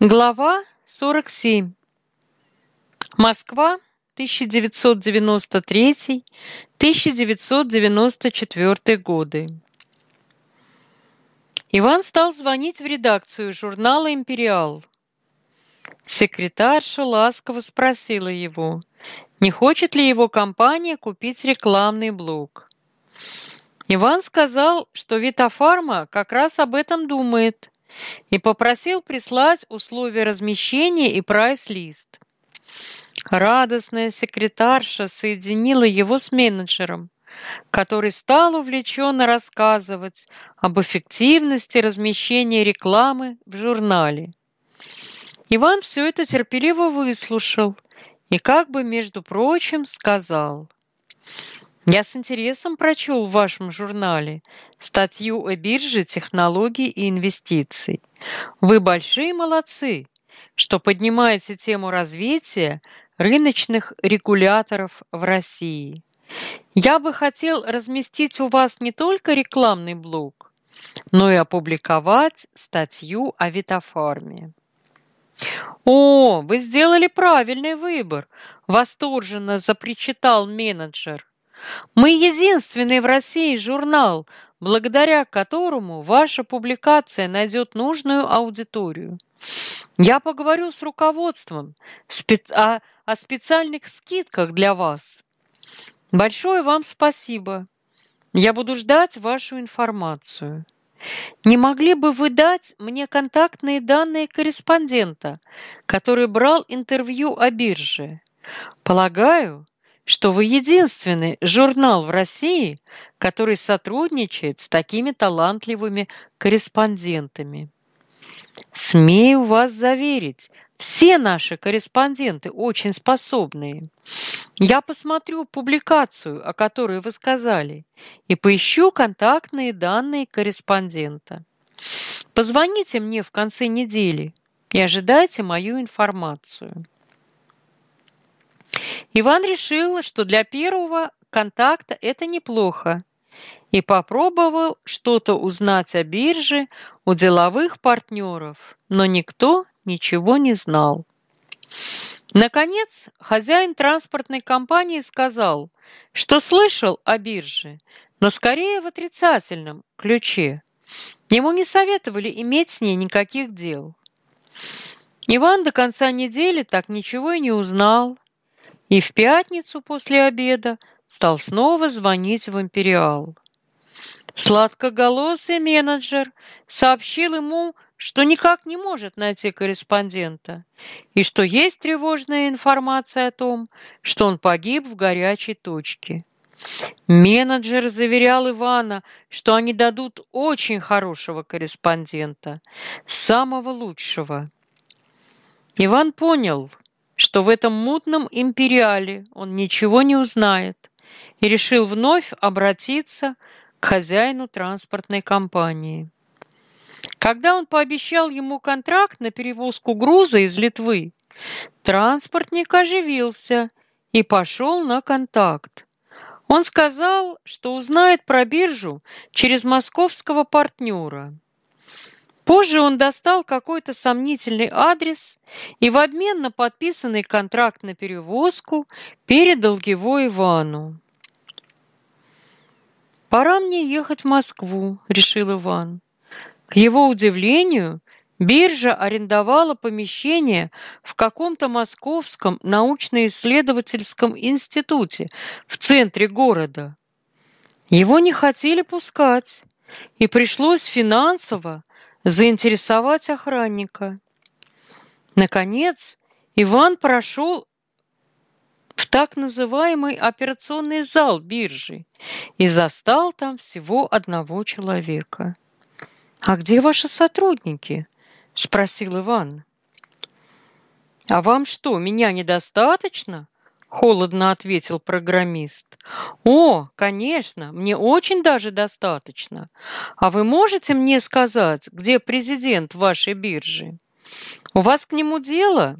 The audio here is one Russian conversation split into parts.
Глава 47. Москва, 1993-1994 годы. Иван стал звонить в редакцию журнала «Империал». Секретарша ласково спросила его, не хочет ли его компания купить рекламный блок. Иван сказал, что Витофарма как раз об этом думает – и попросил прислать условия размещения и прайс-лист. Радостная секретарша соединила его с менеджером, который стал увлеченно рассказывать об эффективности размещения рекламы в журнале. Иван все это терпеливо выслушал и как бы, между прочим, сказал – я с интересом прочел в вашем журнале статью о бирже технологий и инвестиций. Вы большие молодцы, что поднимаете тему развития рыночных регуляторов в России. Я бы хотел разместить у вас не только рекламный блок, но и опубликовать статью о Витофарме. «О, вы сделали правильный выбор!» – восторженно запричитал менеджер. Мы единственный в России журнал, благодаря которому ваша публикация найдет нужную аудиторию. Я поговорю с руководством о, о специальных скидках для вас. Большое вам спасибо. Я буду ждать вашу информацию. Не могли бы вы дать мне контактные данные корреспондента, который брал интервью о бирже? Полагаю, что вы единственный журнал в России, который сотрудничает с такими талантливыми корреспондентами. Смею вас заверить, все наши корреспонденты очень способные. Я посмотрю публикацию, о которой вы сказали, и поищу контактные данные корреспондента. Позвоните мне в конце недели и ожидайте мою информацию. Иван решил, что для первого контакта это неплохо, и попробовал что-то узнать о бирже у деловых партнеров, но никто ничего не знал. Наконец, хозяин транспортной компании сказал, что слышал о бирже, но скорее в отрицательном ключе. Ему не советовали иметь с ней никаких дел. Иван до конца недели так ничего и не узнал, и в пятницу после обеда стал снова звонить в «Империал». Сладкоголосый менеджер сообщил ему, что никак не может найти корреспондента, и что есть тревожная информация о том, что он погиб в горячей точке. Менеджер заверял Ивана, что они дадут очень хорошего корреспондента, самого лучшего. Иван понял, что в этом мутном империале он ничего не узнает, и решил вновь обратиться к хозяину транспортной компании. Когда он пообещал ему контракт на перевозку груза из Литвы, транспортник оживился и пошел на контакт. Он сказал, что узнает про биржу через московского партнера. Позже он достал какой-то сомнительный адрес и в обмен на подписанный контракт на перевозку передал его Ивану. «Пора мне ехать в Москву», — решил Иван. К его удивлению, биржа арендовала помещение в каком-то московском научно-исследовательском институте в центре города. Его не хотели пускать, и пришлось финансово заинтересовать охранника. Наконец, Иван прошел в так называемый операционный зал биржи и застал там всего одного человека. «А где ваши сотрудники?» – спросил Иван. «А вам что, меня недостаточно?» – холодно ответил программист. «О, конечно, мне очень даже достаточно. А вы можете мне сказать, где президент вашей биржи? У вас к нему дело?»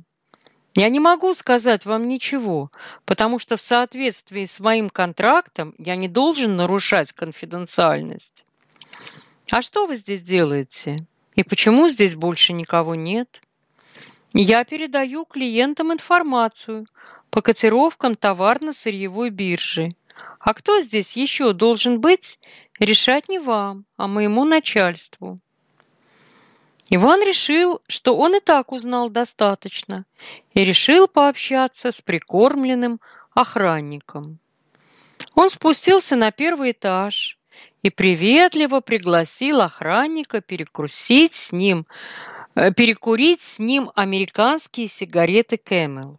Я не могу сказать вам ничего, потому что в соответствии с моим контрактом я не должен нарушать конфиденциальность. А что вы здесь делаете? И почему здесь больше никого нет? Я передаю клиентам информацию по котировкам товарно-сырьевой биржи. А кто здесь еще должен быть, решать не вам, а моему начальству. Иван решил, что он и так узнал достаточно, и решил пообщаться с прикормленным охранником. Он спустился на первый этаж и приветливо пригласил охранника перекусить с ним, э, перекурить с ним американские сигареты Camel.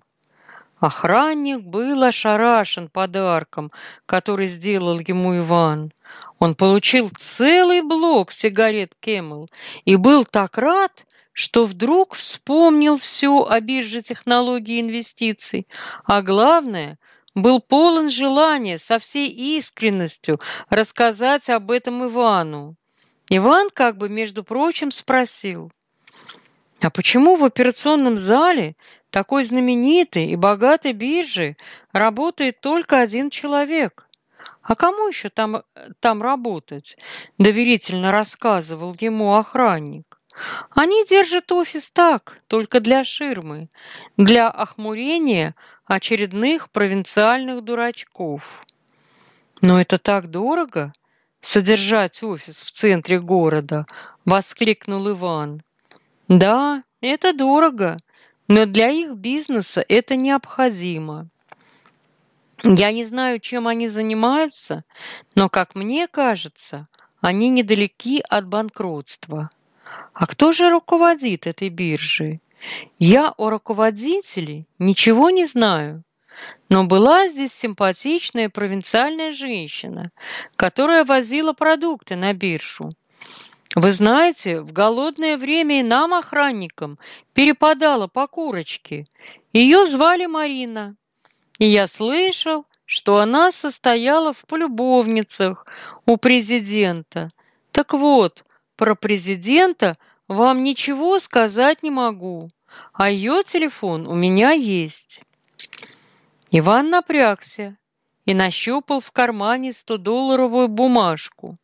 Охранник был ошарашен подарком, который сделал ему Иван. Он получил целый блок сигарет Camel и был так рад, что вдруг вспомнил все о бирже технологий инвестиций, а главное, был полон желания со всей искренностью рассказать об этом Ивану. Иван как бы, между прочим, спросил, «А почему в операционном зале такой знаменитой и богатой биржи работает только один человек?» А кому еще там, там работать? Доверительно рассказывал ему охранник. Они держат офис так, только для ширмы, для охмурения очередных провинциальных дурачков. Но это так дорого содержать офис в центре города, воскликнул Иван. Да, это дорого, но для их бизнеса это необходимо. Я не знаю, чем они занимаются, но, как мне кажется, они недалеки от банкротства. А кто же руководит этой биржей? Я о руководителе ничего не знаю. Но была здесь симпатичная провинциальная женщина, которая возила продукты на биржу. Вы знаете, в голодное время и нам, охранникам, перепадала по курочке. Ее звали Марина и я слышал, что она состояла в полюбовницах у президента. Так вот, про президента вам ничего сказать не могу, а ее телефон у меня есть. Иван напрягся и нащупал в кармане 100-долларовую бумажку,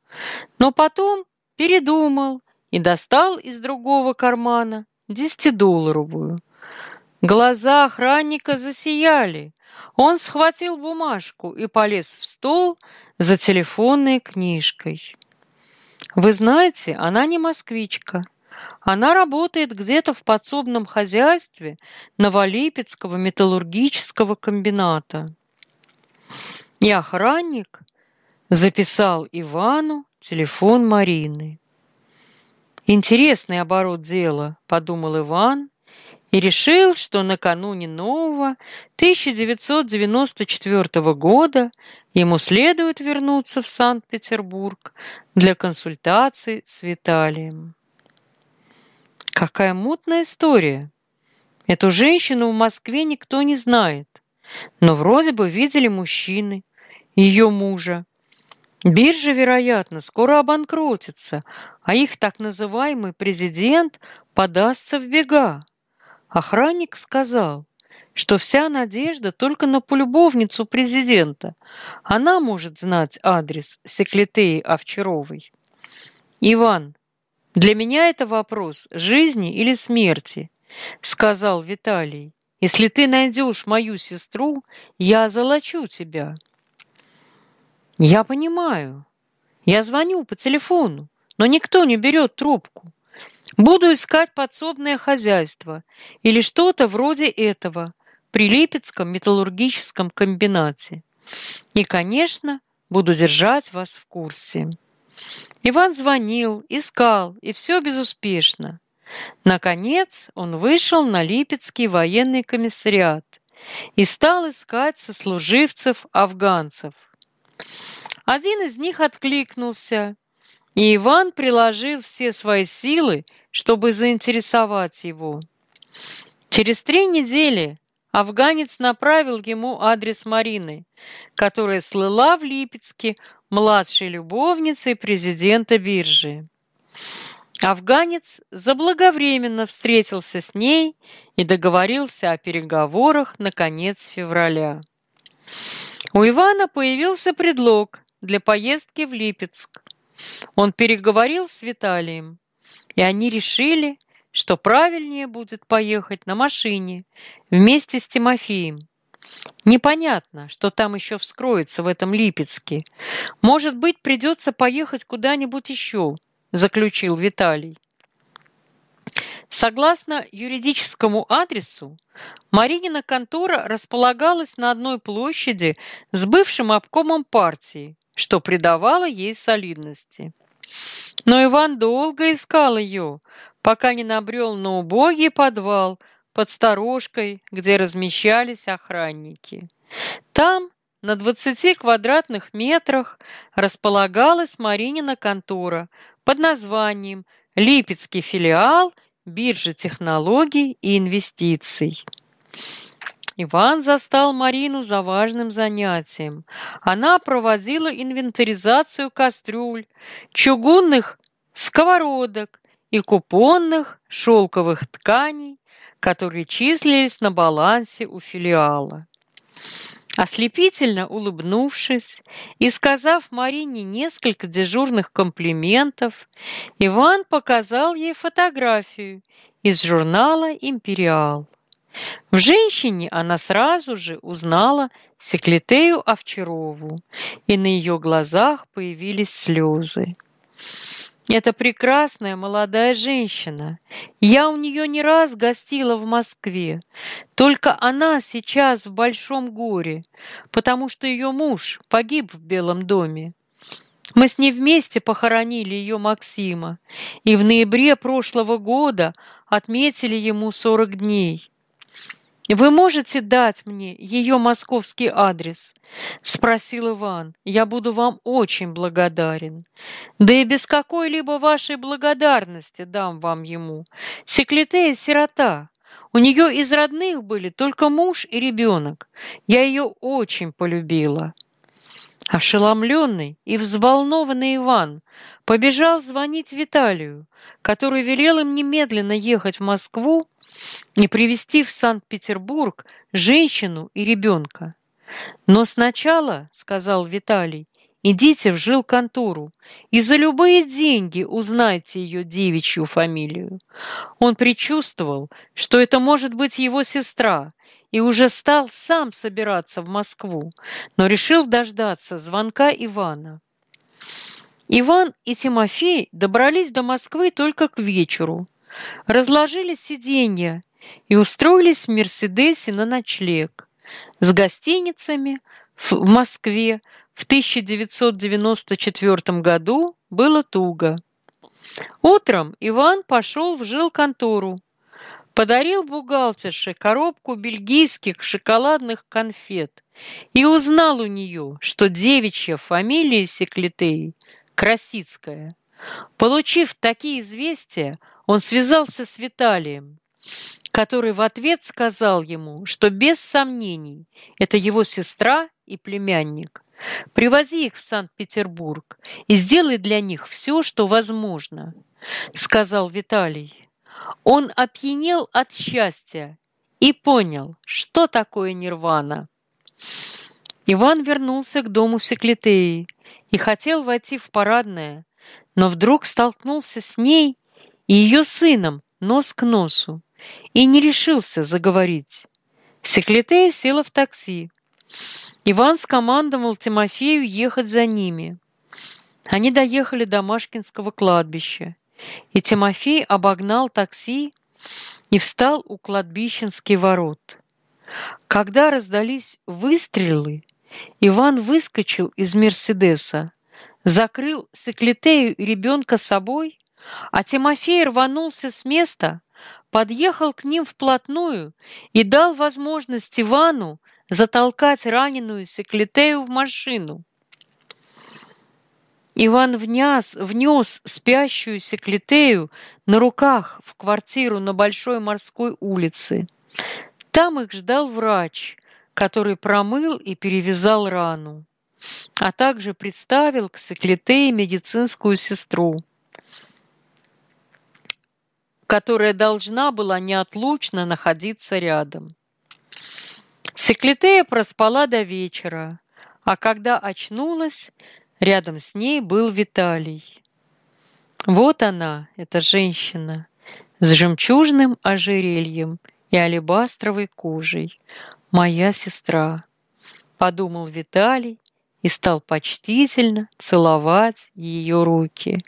но потом передумал и достал из другого кармана 10-долларовую. Глаза охранника засияли. Он схватил бумажку и полез в стол за телефонной книжкой. Вы знаете, она не москвичка. Она работает где-то в подсобном хозяйстве Новолипецкого металлургического комбината. И охранник записал Ивану телефон Марины. Интересный оборот дела, подумал Иван и решил, что накануне нового 1994 года ему следует вернуться в Санкт-Петербург для консультаций с Виталием. Какая мутная история! Эту женщину в Москве никто не знает, но вроде бы видели мужчины, ее мужа. Биржа, вероятно, скоро обанкротится, а их так называемый президент подастся в бега. Охранник сказал, что вся надежда только на полюбовницу президента. Она может знать адрес Секлитеи Овчаровой. «Иван, для меня это вопрос жизни или смерти», — сказал Виталий. «Если ты найдешь мою сестру, я золочу тебя». «Я понимаю. Я звоню по телефону, но никто не берет трубку. Буду искать подсобное хозяйство или что-то вроде этого при Липецком металлургическом комбинате. И, конечно, буду держать вас в курсе. Иван звонил, искал, и все безуспешно. Наконец он вышел на Липецкий военный комиссариат и стал искать сослуживцев-афганцев. Один из них откликнулся, и Иван приложил все свои силы, чтобы заинтересовать его. Через три недели афганец направил ему адрес Марины, которая слыла в Липецке младшей любовницей президента биржи. Афганец заблаговременно встретился с ней и договорился о переговорах на конец февраля. У Ивана появился предлог для поездки в Липецк. Он переговорил с Виталием, и они решили, что правильнее будет поехать на машине вместе с Тимофеем. Непонятно, что там еще вскроется в этом Липецке. Может быть, придется поехать куда-нибудь еще, заключил Виталий. Согласно юридическому адресу, Маринина контора располагалась на одной площади с бывшим обкомом партии, что придавало ей солидности. Но Иван долго искал ее, пока не набрел на убогий подвал под сторожкой, где размещались охранники. Там, на двадцати квадратных метрах, располагалась Маринина контора под названием «Липецкий филиал биржи технологий и инвестиций». Иван застал Марину за важным занятием. Она проводила инвентаризацию кастрюль, чугунных сковородок и купонных шелковых тканей, которые числились на балансе у филиала. Ослепительно улыбнувшись и сказав Марине несколько дежурных комплиментов, Иван показал ей фотографию из журнала «Империал». В женщине она сразу же узнала Секлитею Овчарову, и на ее глазах появились слезы. Это прекрасная молодая женщина. Я у нее не раз гостила в Москве. Только она сейчас в большом горе, потому что ее муж погиб в Белом доме. Мы с ней вместе похоронили ее Максима, и в ноябре прошлого года отметили ему 40 дней. Вы можете дать мне ее московский адрес? Спросил Иван. Я буду вам очень благодарен. Да и без какой-либо вашей благодарности дам вам ему. Секлитея сирота. У нее из родных были только муж и ребенок. Я ее очень полюбила. Ошеломленный и взволнованный Иван побежал звонить Виталию, который велел им немедленно ехать в Москву и привести в Санкт-Петербург женщину и ребенка. Но сначала, сказал Виталий, идите в жилконтору и за любые деньги узнайте ее девичью фамилию. Он предчувствовал, что это может быть его сестра, и уже стал сам собираться в Москву, но решил дождаться звонка Ивана. Иван и Тимофей добрались до Москвы только к вечеру, разложили сиденья и устроились в «Мерседесе» на ночлег. С гостиницами в Москве в 1994 году было туго. Утром Иван пошел в жилконтору, подарил бухгалтерше коробку бельгийских шоколадных конфет и узнал у нее, что девичья фамилия Секлитеи Красицкая. Получив такие известия, он связался с Виталием, который в ответ сказал ему, что без сомнений это его сестра и племянник. Привози их в Санкт-Петербург и сделай для них все, что возможно, сказал Виталий. Он опьянел от счастья и понял, что такое нирвана. Иван вернулся к дому Секлитеи и хотел войти в парадное, но вдруг столкнулся с ней и ее сыном нос к носу и не решился заговорить. Секлитея села в такси. Иван скомандовал Тимофею ехать за ними. Они доехали до Машкинского кладбища, и Тимофей обогнал такси и встал у кладбищенских ворот. Когда раздались выстрелы, Иван выскочил из «Мерседеса», закрыл Секлитею и ребенка собой а Тимофей рванулся с места, подъехал к ним вплотную и дал возможность Ивану затолкать раненую Секлитею в машину. Иван внес, внес спящую Секлитею на руках в квартиру на Большой морской улице. Там их ждал врач, который промыл и перевязал рану, а также представил к Секлитее медицинскую сестру которая должна была неотлучно находиться рядом. Секлитея проспала до вечера, а когда очнулась, рядом с ней был Виталий. Вот она, эта женщина, с жемчужным ожерельем и алебастровой кожей. Моя сестра, подумал Виталий и стал почтительно целовать ее руки.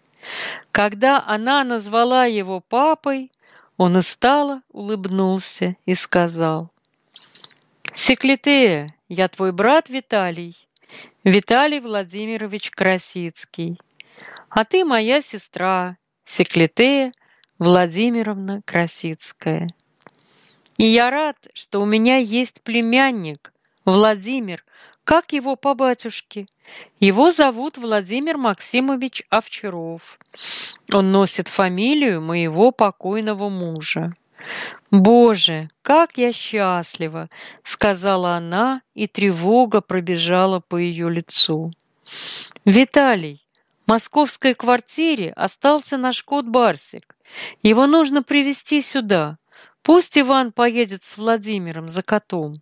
Когда она назвала его папой, он устало улыбнулся и сказал, «Секлитея, я твой брат Виталий, Виталий Владимирович Красицкий, а ты моя сестра, Секлитея Владимировна Красицкая. И я рад, что у меня есть племянник, Владимир, как его по батюшке? Его зовут Владимир Максимович Овчаров. Он носит фамилию моего покойного мужа. «Боже, как я счастлива!» — сказала она, и тревога пробежала по ее лицу. «Виталий, в московской квартире остался наш кот Барсик. Его нужно привести сюда. Пусть Иван поедет с Владимиром за котом».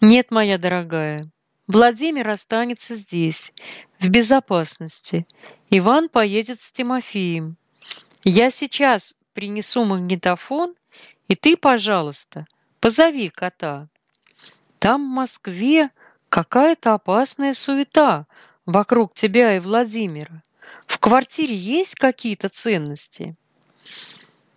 «Нет, моя дорогая, Владимир останется здесь, в безопасности. Иван поедет с Тимофеем. Я сейчас принесу магнитофон, и ты, пожалуйста, позови кота. Там в Москве какая-то опасная суета вокруг тебя и Владимира. В квартире есть какие-то ценности?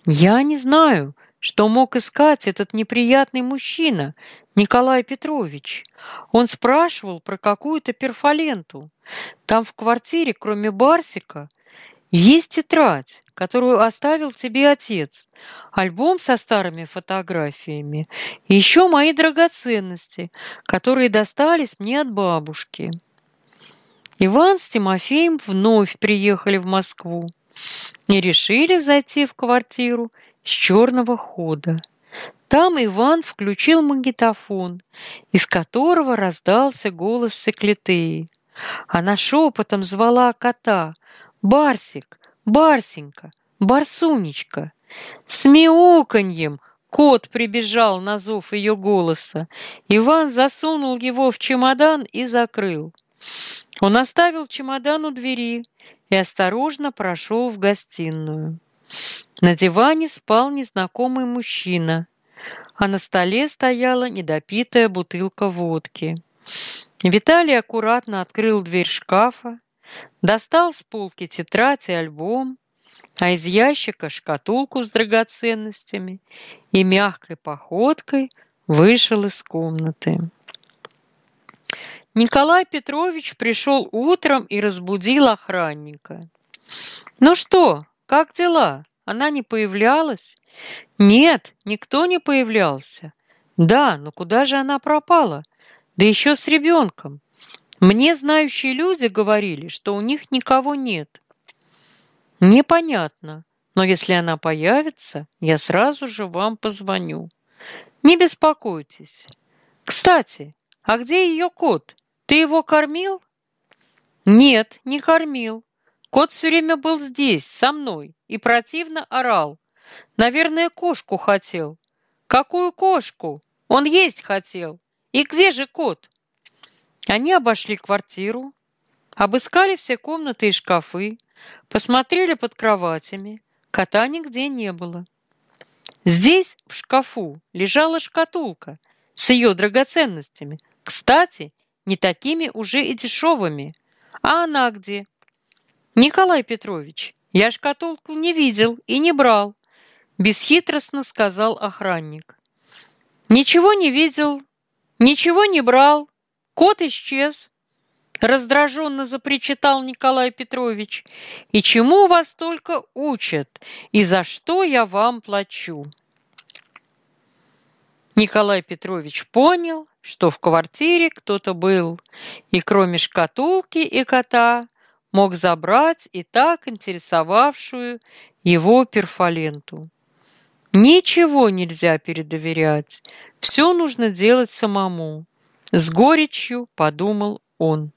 Я не знаю, что мог искать этот неприятный мужчина, Николай Петрович. Он спрашивал про какую-то перфоленту. Там в квартире, кроме Барсика, есть тетрадь, которую оставил тебе отец, альбом со старыми фотографиями и еще мои драгоценности, которые достались мне от бабушки. Иван с Тимофеем вновь приехали в Москву и решили зайти в квартиру с черного хода. Там Иван включил магнитофон, из которого раздался голос Секлитеи. Она шепотом звала кота «Барсик! Барсенька! Барсунечка!» С мяуканьем кот прибежал на зов ее голоса. Иван засунул его в чемодан и закрыл. Он оставил чемодан у двери и осторожно прошел в гостиную. На диване спал незнакомый мужчина а на столе стояла недопитая бутылка водки. Виталий аккуратно открыл дверь шкафа, достал с полки тетрадь и альбом, а из ящика шкатулку с драгоценностями и мягкой походкой вышел из комнаты. Николай Петрович пришел утром и разбудил охранника. «Ну что, как дела?» Она не появлялась? Нет, никто не появлялся. Да, но куда же она пропала? Да еще с ребенком. Мне знающие люди говорили, что у них никого нет. Непонятно, но если она появится, я сразу же вам позвоню. Не беспокойтесь. Кстати, а где ее кот? Ты его кормил? Нет, не кормил. Кот все время был здесь, со мной, и противно орал. Наверное, кошку хотел. Какую кошку? Он есть хотел. И где же кот? Они обошли квартиру, обыскали все комнаты и шкафы, посмотрели под кроватями. Кота нигде не было. Здесь, в шкафу, лежала шкатулка с ее драгоценностями. Кстати, не такими уже и дешевыми. А она где? «Николай Петрович, я шкатулку не видел и не брал», — бесхитростно сказал охранник. «Ничего не видел, ничего не брал, кот исчез», — раздраженно запричитал Николай Петрович. «И чему вас только учат, и за что я вам плачу?» Николай Петрович понял, что в квартире кто-то был, и кроме шкатулки и кота мог забрать и так интересовавшую его перфоленту. Ничего нельзя передоверять, все нужно делать самому. С горечью подумал он.